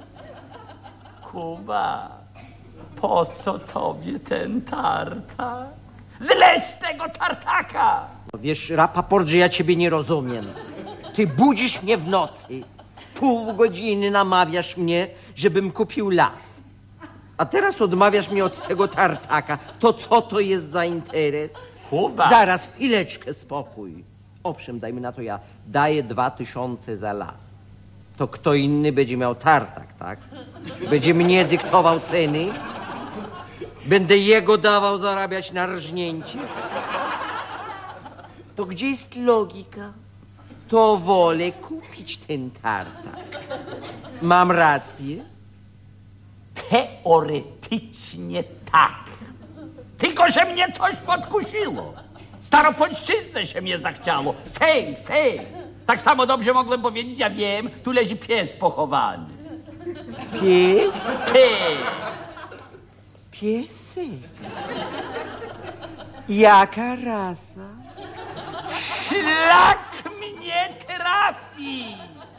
Kuba, po co tobie ten tartak? Zlez z tego tartaka! No wiesz, rapaport, że ja ciebie nie rozumiem. Ty budzisz mnie w nocy. Pół godziny namawiasz mnie, żebym kupił las. A teraz odmawiasz mnie od tego tartaka. To co to jest za interes? Kuba! Zaraz, chwileczkę, spokój. Owszem, dajmy na to, ja daję dwa tysiące za las. To kto inny będzie miał tartak, tak? Będzie mnie dyktował ceny? Będę jego dawał zarabiać na rżnięcie? To gdzie jest logika? To wolę kupić ten tartak. Mam rację? Teoretycznie tak. Tylko, że mnie coś podkusiło. Staropolszczyznę się mnie zachciało. Sęk, sęk. Tak samo dobrze mogłem powiedzieć, ja wiem, tu leży pies pochowany. Pies? Pies. Piesek. Jaka rasa? Szlak mnie trafi.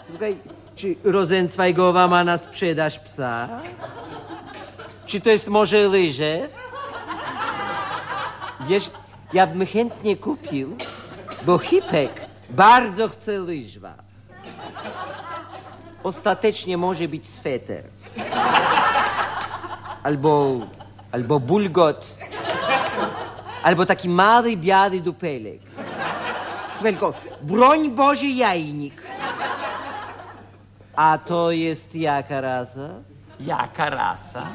Słuchaj, czy Rozencwajgowa ma na sprzedaż psa? Czy to jest może Lyżew? Wiesz, ja bym chętnie kupił, bo Hipek bardzo chce Lyżwa. Ostatecznie może być sweter. Albo, albo bulgot. Albo taki mały, biały dupelek. Tylko broń Boże jajnik. A to jest jaka rasa? Jaka rasa?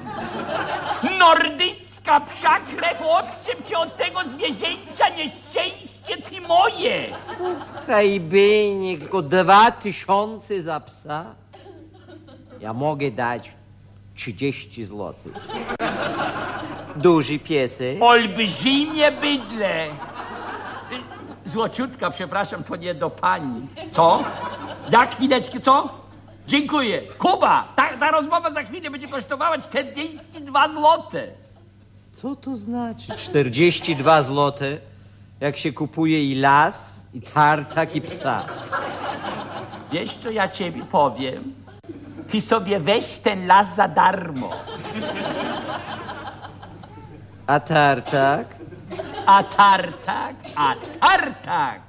Nordycka psia krew, odczep cię od tego zwierzęcia, nieszczęście ty moje. Hajbynie, tylko dwa tysiące za psa? Ja mogę dać 30 złotych. Duży piesek? Olbrzymie bydle. Złociutka, przepraszam, to nie do pani. Co? Ja chwileczkę, co? Dziękuję. Kuba, ta, ta rozmowa za chwilę będzie kosztowała 42 złote. Co to znaczy? 42 złote, jak się kupuje i las, i tartak, i psa. Wiesz, co ja ciebie powiem? Ty sobie weź ten las za darmo. A tartak? A tartak? A tartak!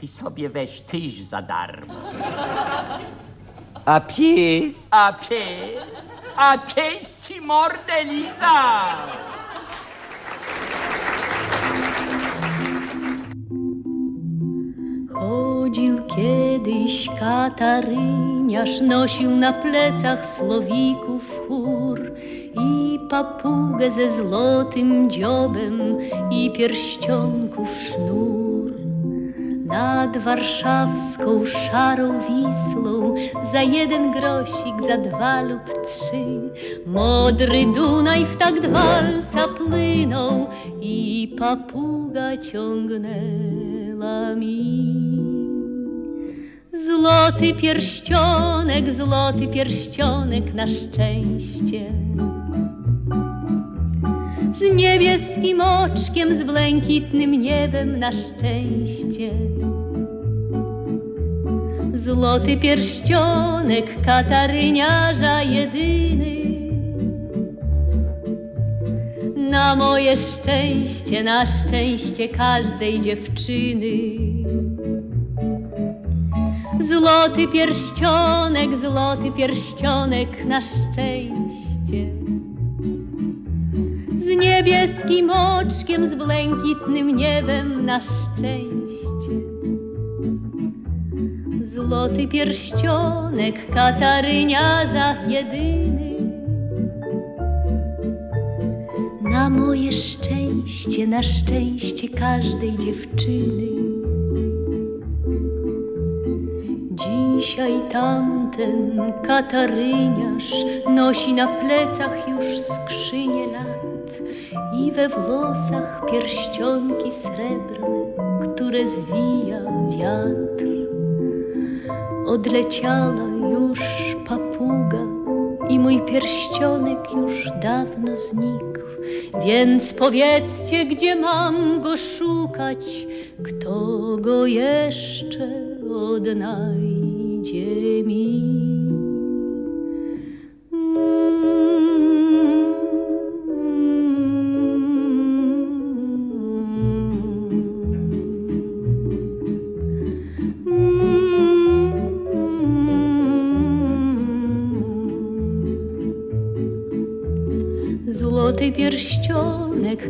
Ty sobie weź tyś za darmo. A pies? A pies? A pies ci mordę liza! Chodził kiedyś kataryniarz, nosił na plecach słowików chór i papugę ze złotym dziobem i pierścionków sznur. Nad warszawską szarą Wisłą za jeden grosik, za dwa lub trzy Modry Dunaj w takt walca plynął i papuga ciągnęła mi. Złoty pierścionek, złoty pierścionek na szczęście z niebieskim oczkiem, z błękitnym niebem na szczęście. Złoty pierścionek kataryniarza jedyny. Na moje szczęście, na szczęście każdej dziewczyny. Złoty pierścionek, złoty pierścionek na szczęście z niebieskim oczkiem, z błękitnym niebem na szczęście. Złoty pierścionek kataryniarza jedyny. Na moje szczęście, na szczęście każdej dziewczyny. Dzisiaj tamten kataryniarz nosi na plecach już skrzynię lat i we włosach pierścionki srebrne, które zwija wiatr. Odleciała już papuga i mój pierścionek już dawno znikł. Więc powiedzcie, gdzie mam go szukać, kto go jeszcze odnajdzie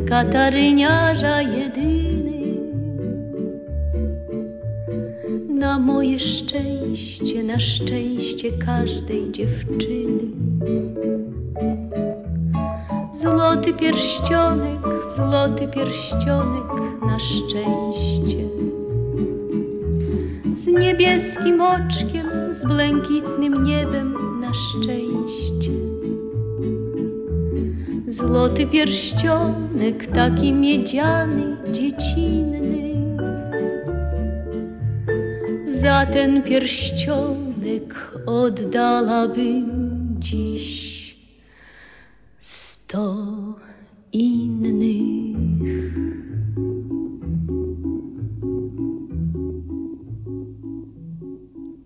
kataryniarza jedyny. Na moje szczęście, na szczęście każdej dziewczyny. Złoty pierścionek, złoty pierścionek na szczęście. Z niebieskim oczkiem, z błękitnym niebem na szczęście Złoty pierścionek, taki miedziany, dziecinny. Za ten pierścionek oddalabym dziś sto innych.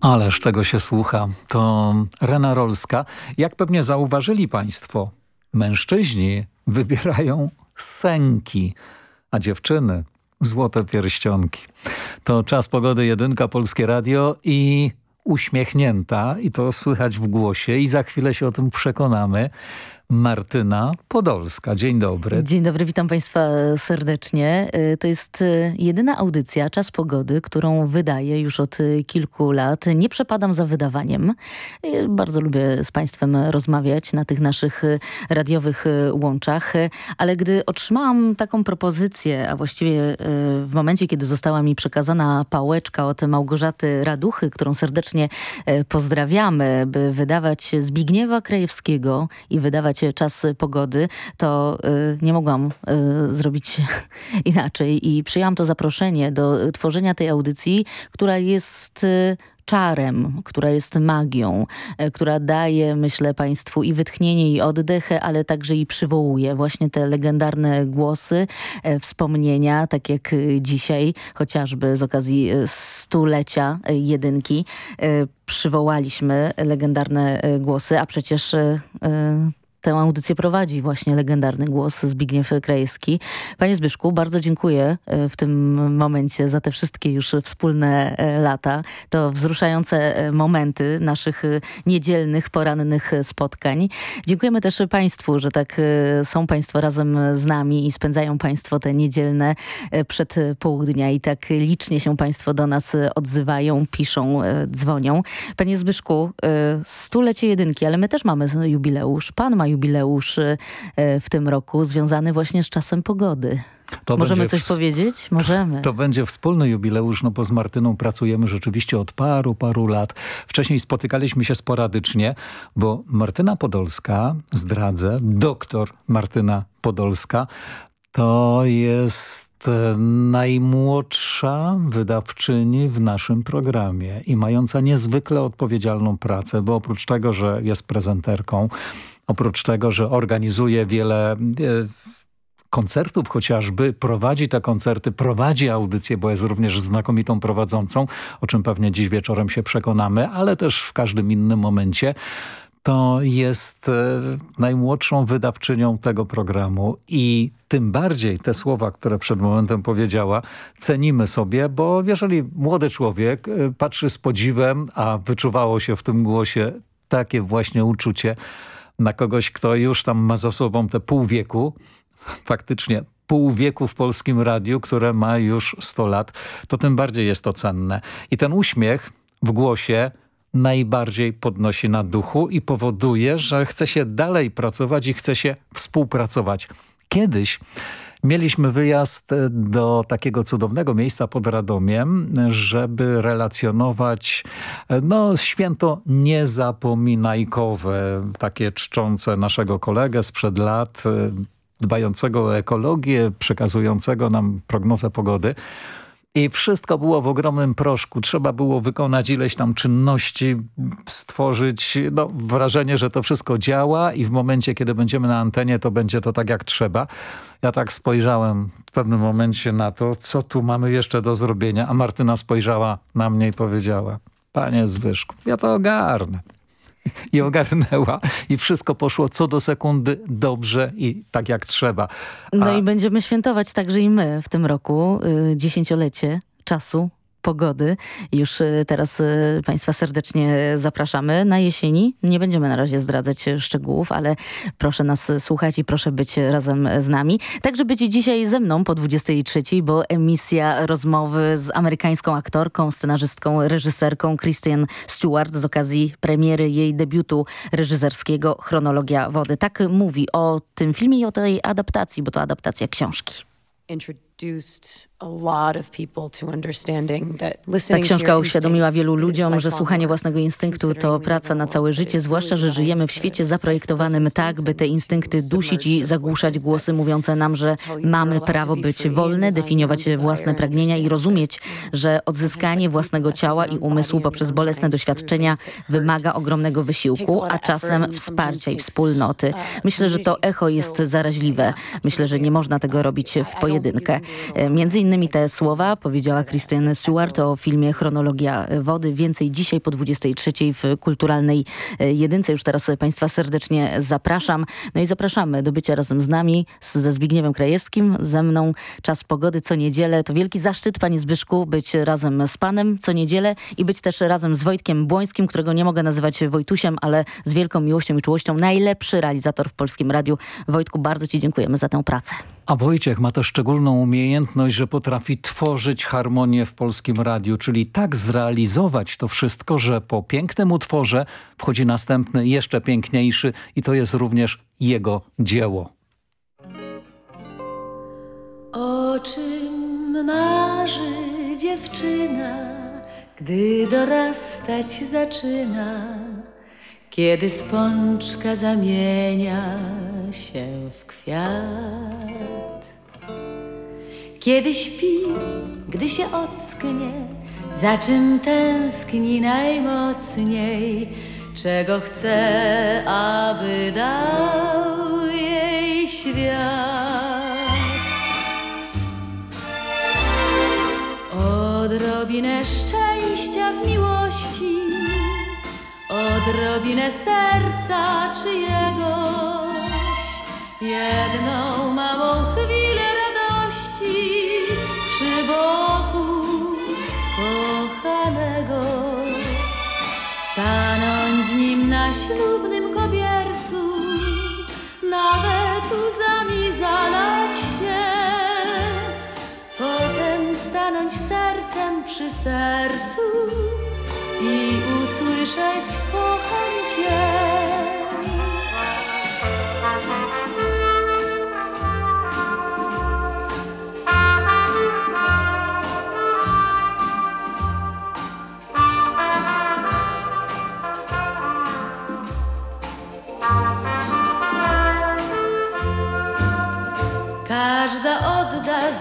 Ależ tego się słucha. To Rena Rolska. Jak pewnie zauważyli Państwo, mężczyźni wybierają sęki, a dziewczyny złote pierścionki. To czas pogody jedynka Polskie Radio i uśmiechnięta i to słychać w głosie i za chwilę się o tym przekonamy. Martyna Podolska. Dzień dobry. Dzień dobry, witam Państwa serdecznie. Y, to jest y, jedyna audycja Czas Pogody, którą wydaję już od y, kilku lat. Nie przepadam za wydawaniem. Bardzo lubię z Państwem rozmawiać na tych naszych radiowych łączach, ale gdy otrzymałam taką propozycję, a właściwie w momencie, kiedy została mi przekazana pałeczka od Małgorzaty Raduchy, którą serdecznie pozdrawiamy, by wydawać Zbigniewa Krajewskiego i wydawać czas pogody, to y, nie mogłam y, zrobić *laughs* inaczej. I przyjęłam to zaproszenie do tworzenia tej audycji, która jest y, czarem, która jest magią, która daje, myślę Państwu, i wytchnienie, i oddech, ale także i przywołuje właśnie te legendarne głosy, wspomnienia, tak jak dzisiaj, chociażby z okazji stulecia jedynki, przywołaliśmy legendarne głosy, a przecież Tę audycję prowadzi właśnie legendarny głos Zbigniew Krajewski. Panie Zbyszku, bardzo dziękuję e, w tym momencie za te wszystkie już wspólne e, lata. To wzruszające e, momenty naszych niedzielnych, porannych spotkań. Dziękujemy też Państwu, że tak są Państwo razem z nami i spędzają Państwo te niedzielne przed południa i tak licznie się Państwo do nas odzywają, piszą, dzwonią. Panie Zbyszku, stulecie jedynki, ale my też mamy jubileusz. Pan ma jubileusz e, w tym roku związany właśnie z czasem pogody. To Możemy coś powiedzieć? Możemy. To będzie wspólny jubileusz, no bo z Martyną pracujemy rzeczywiście od paru, paru lat. Wcześniej spotykaliśmy się sporadycznie, bo Martyna Podolska, zdradzę, doktor Martyna Podolska, to jest e, najmłodsza wydawczyni w naszym programie i mająca niezwykle odpowiedzialną pracę, bo oprócz tego, że jest prezenterką, Oprócz tego, że organizuje wiele e, koncertów chociażby, prowadzi te koncerty, prowadzi audycje, bo jest również znakomitą prowadzącą, o czym pewnie dziś wieczorem się przekonamy, ale też w każdym innym momencie to jest e, najmłodszą wydawczynią tego programu i tym bardziej te słowa, które przed momentem powiedziała, cenimy sobie, bo jeżeli młody człowiek e, patrzy z podziwem, a wyczuwało się w tym głosie takie właśnie uczucie, na kogoś, kto już tam ma za sobą te pół wieku, faktycznie pół wieku w polskim radiu, które ma już 100 lat, to tym bardziej jest to cenne. I ten uśmiech w głosie najbardziej podnosi na duchu i powoduje, że chce się dalej pracować i chce się współpracować. Kiedyś Mieliśmy wyjazd e, do takiego cudownego miejsca pod Radomiem, żeby relacjonować e, no, święto niezapominajkowe, takie czczące naszego kolegę sprzed lat, e, dbającego o ekologię, przekazującego nam prognozę pogody. I wszystko było w ogromnym proszku. Trzeba było wykonać ileś tam czynności, stworzyć no, wrażenie, że to wszystko działa i w momencie, kiedy będziemy na antenie, to będzie to tak jak trzeba. Ja tak spojrzałem w pewnym momencie na to, co tu mamy jeszcze do zrobienia, a Martyna spojrzała na mnie i powiedziała, panie Zwyszku, ja to ogarnę i ogarnęła i wszystko poszło co do sekundy dobrze i tak jak trzeba. A... No i będziemy świętować także i my w tym roku y, dziesięciolecie czasu pogody. Już y, teraz y, Państwa serdecznie zapraszamy. Na jesieni nie będziemy na razie zdradzać szczegółów, ale proszę nas słuchać i proszę być razem z nami. Także być dzisiaj ze mną po 23, bo emisja rozmowy z amerykańską aktorką, scenarzystką, reżyserką Kristen Stewart z okazji premiery jej debiutu reżyserskiego Chronologia Wody. Tak mówi o tym filmie i o tej adaptacji, bo to adaptacja książki. Ta książka uświadomiła wielu ludziom, że słuchanie własnego instynktu to praca na całe życie, zwłaszcza, że żyjemy w świecie zaprojektowanym tak, by te instynkty dusić i zagłuszać głosy mówiące nam, że mamy prawo być wolne, definiować własne pragnienia i rozumieć, że odzyskanie własnego ciała i umysłu poprzez bolesne doświadczenia wymaga ogromnego wysiłku, a czasem wsparcia i wspólnoty. Myślę, że to echo jest zaraźliwe. Myślę, że nie można tego robić w pojedynkę. Między innymi te słowa powiedziała Kristen Stewart o filmie Chronologia Wody. Więcej dzisiaj po 23 w kulturalnej jedynce. Już teraz Państwa serdecznie zapraszam. No i zapraszamy do bycia razem z nami, ze Zbigniewem Krajewskim, ze mną. Czas pogody co niedzielę. To wielki zaszczyt, Panie Zbyszku, być razem z Panem co niedzielę i być też razem z Wojtkiem Błońskim, którego nie mogę nazywać Wojtusiem, ale z wielką miłością i czułością najlepszy realizator w Polskim Radiu. Wojtku, bardzo Ci dziękujemy za tę pracę. A Wojciech ma też szczególną umiejętność, że potrafi tworzyć harmonię w Polskim Radiu, czyli tak zrealizować to wszystko, że po pięknym utworze wchodzi następny, jeszcze piękniejszy i to jest również jego dzieło. O czym marzy dziewczyna, gdy dorastać zaczyna, kiedy z pączka zamienia się w kwiat. Kiedy śpi, gdy się ocknie, za czym tęskni najmocniej, czego chce, aby dał jej świat. Odrobinę szczęścia w miłości, odrobinę serca czyjegoś, jedną małą chwilę na ślubnym kobiercu, nawet łzami zalać się, potem stanąć sercem przy sercu i usłyszeć kocham Cię.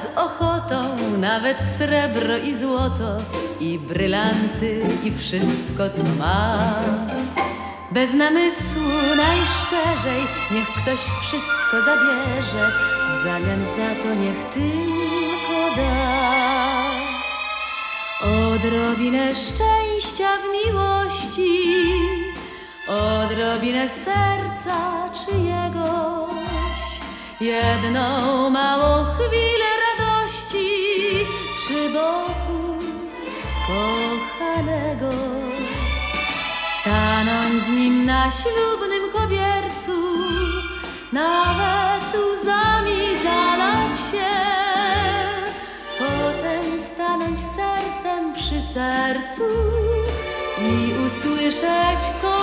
Z ochotą nawet srebro i złoto i brylanty i wszystko co ma. Bez namysłu najszczerzej niech ktoś wszystko zabierze, w zamian za to niech tylko da. Odrobinę szczęścia w miłości, odrobinę serca czyjegoś, jedną małą chwilę nim na ślubnym kobiercu, nawet łzami zalać się, potem stanąć sercem przy sercu i usłyszeć kocham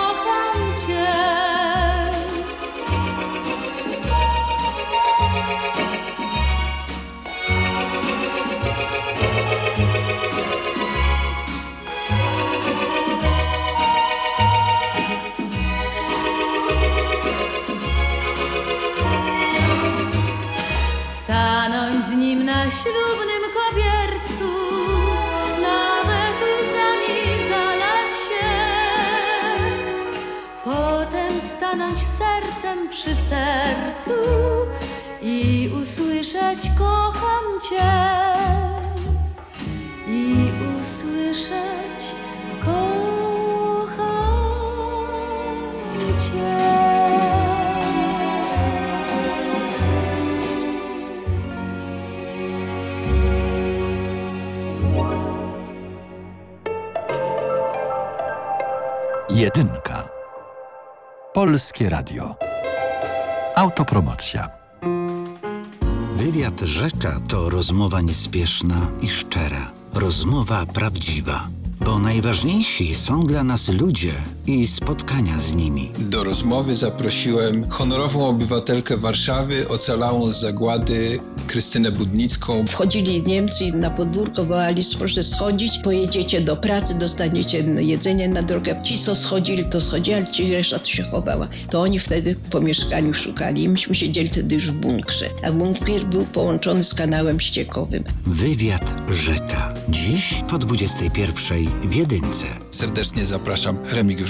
Polskie Radio. Autopromocja. Wywiad Rzecza to rozmowa niespieszna i szczera. Rozmowa prawdziwa. bo najważniejsi są dla nas ludzie i spotkania z nimi. Do rozmowy zaprosiłem honorową obywatelkę Warszawy, ocalałą z zagłady Krystynę Budnicką. Wchodzili Niemcy na podwórko, wołali, proszę schodzić, pojedziecie do pracy, dostaniecie jedzenie na drogę. Ci, co schodzili, to schodzili, ale ci reszta to się chowała. To oni wtedy po mieszkaniu szukali. Myśmy siedzieli wtedy już w bunkrze, a bunkier był połączony z kanałem ściekowym. Wywiad Żyta. Dziś po 21 w Jedynce. Serdecznie zapraszam, Remigiusz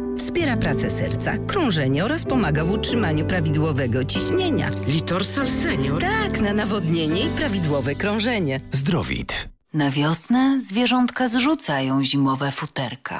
wspiera pracę serca, krążenie oraz pomaga w utrzymaniu prawidłowego ciśnienia. Litorsal Senior? Tak, na nawodnienie i prawidłowe krążenie. Zdrowit. Na wiosnę zwierzątka zrzucają zimowe futerka.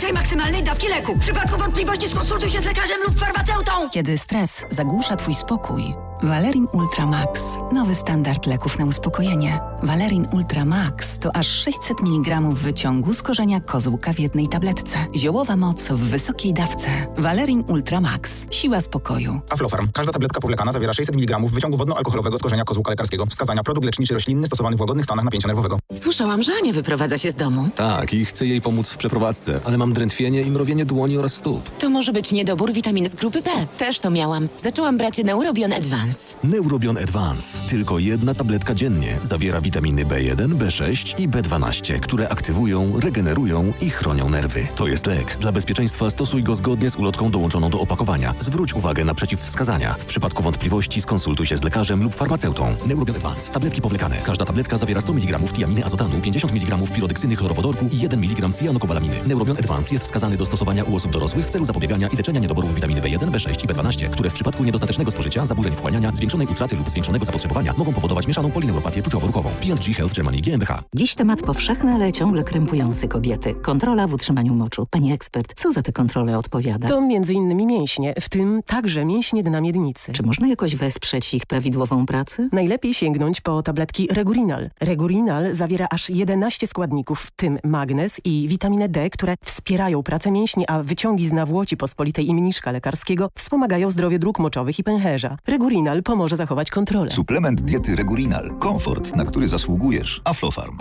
maksymalnej dawki leku. W przypadku wątpliwości skonsultuj się z lekarzem lub farmaceutą. Kiedy stres zagłusza Twój spokój, Valerin Ultra Max. Nowy standard leków na uspokojenie. Valerin Ultra Max to aż 600 mg wyciągu z korzenia kozłka w jednej tabletce. Ziołowa moc w wysokiej dawce. Valerin Ultra Max. Siła spokoju. Aflofarm. Każda tabletka powlekana zawiera 600 mg wyciągu wodno-alkoholowego z korzenia kozłka lekarskiego. Wskazania produkt leczniczy roślinny stosowany w łagodnych stanach napięcia nerwowego. Słyszałam, że Ania wyprowadza się z domu. Tak, i chcę jej pomóc w przeprowadzce, ale mam drętwienie i mrowienie dłoni oraz stóp. To może być niedobór witaminy z grupy B. Też to miałam. Zaczęłam brać Neurobion Advance. Neurobion Advance. Tylko jedna tabletka dziennie. Zawiera witaminy B1, B6 i B12, które aktywują, regenerują i chronią nerwy. To jest lek. Dla bezpieczeństwa stosuj go zgodnie z ulotką dołączoną do opakowania. Zwróć uwagę na przeciwwskazania. W przypadku wątpliwości skonsultuj się z lekarzem lub farmaceutą. Neurobion Advance. Tabletki powlekane. Każda tabletka zawiera 100 mg tiaminy azotanu, 50 mg pirodeksyny chlorowodorku i 1 mg cyjanokobalaminy. Neurobion Advance jest wskazany do stosowania u osób dorosłych w celu zapobiegania i leczenia niedoborów witaminy B1, B6 i B12, które w przypadku niedostatecznego spożycia, zaburzeń wchłaniania, zwiększonej utraty lub zwiększonego zapotrzebowania mogą powodować mieszaną polineuropatię czuciowo-ruchową. P&G Health Germany GmbH. Dziś temat powszechny, ale ciągle krępujący kobiety. Kontrola w utrzymaniu moczu. Pani ekspert, co za te kontrole odpowiada? To między innymi mięśnie, w tym także mięśnie dna miednicy. Czy można jakoś wesprzeć ich prawidłową pracę? Najlepiej sięgnąć po tabletki Regurinal. Regurinal zawiera aż 11 składników, w tym magnez i witaminę D, które wspierają pracę mięśni, a wyciągi z nawłoci pospolitej i mniszka lekarskiego wspomagają zdrowie dróg moczowych i pęcherza. Regurinal pomoże zachować kontrolę. Suplement diety Regurinal. Komfort, na który zasługujesz. Aflofarm.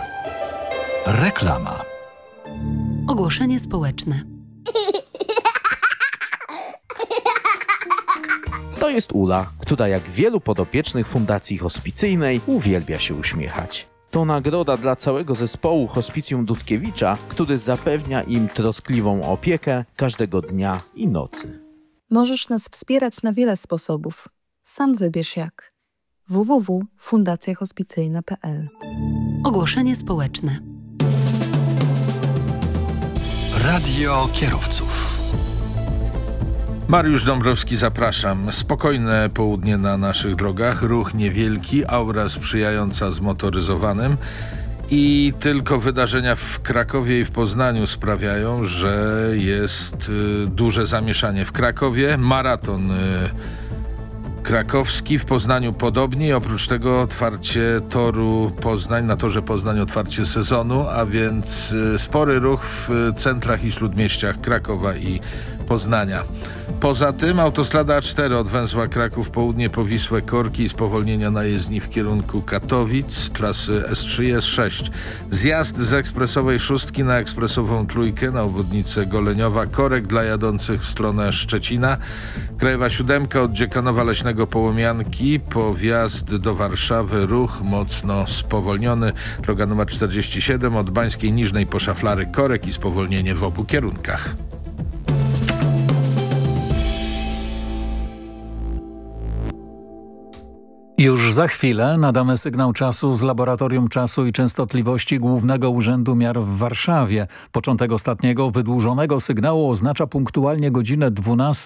Reklama. Ogłoszenie społeczne. To jest Ula, która jak wielu podopiecznych Fundacji Hospicyjnej uwielbia się uśmiechać. To nagroda dla całego zespołu Hospicjum Dudkiewicza, który zapewnia im troskliwą opiekę każdego dnia i nocy. Możesz nas wspierać na wiele sposobów. Sam wybierz jak. www.fundacjahospicyjna.pl Ogłoszenie społeczne. Radio kierowców. Mariusz Dąbrowski, zapraszam. Spokojne południe na naszych drogach, ruch niewielki, aura sprzyjająca zmotoryzowanym i tylko wydarzenia w Krakowie i w Poznaniu sprawiają, że jest y, duże zamieszanie. W Krakowie maraton y, krakowski, w Poznaniu podobnie. Oprócz tego otwarcie toru Poznań, na torze Poznań otwarcie sezonu, a więc y, spory ruch w centrach i śródmieściach Krakowa i Poznania. Poza tym autostrada A4 od węzła Kraków południe po Wisłę Korki i spowolnienia na jezdni w kierunku Katowic, trasy S3 i S6. Zjazd z ekspresowej szóstki na ekspresową trójkę na obwodnicę Goleniowa, korek dla jadących w stronę Szczecina. Krajowa siódemka od Dziekanowa Leśnego Połomianki po wjazd do Warszawy ruch mocno spowolniony. Droga numer 47 od Bańskiej Niżnej po Szaflary korek i spowolnienie w obu kierunkach. Już za chwilę nadamy sygnał czasu z Laboratorium Czasu i Częstotliwości Głównego Urzędu Miar w Warszawie. Początek ostatniego wydłużonego sygnału oznacza punktualnie godzinę 12.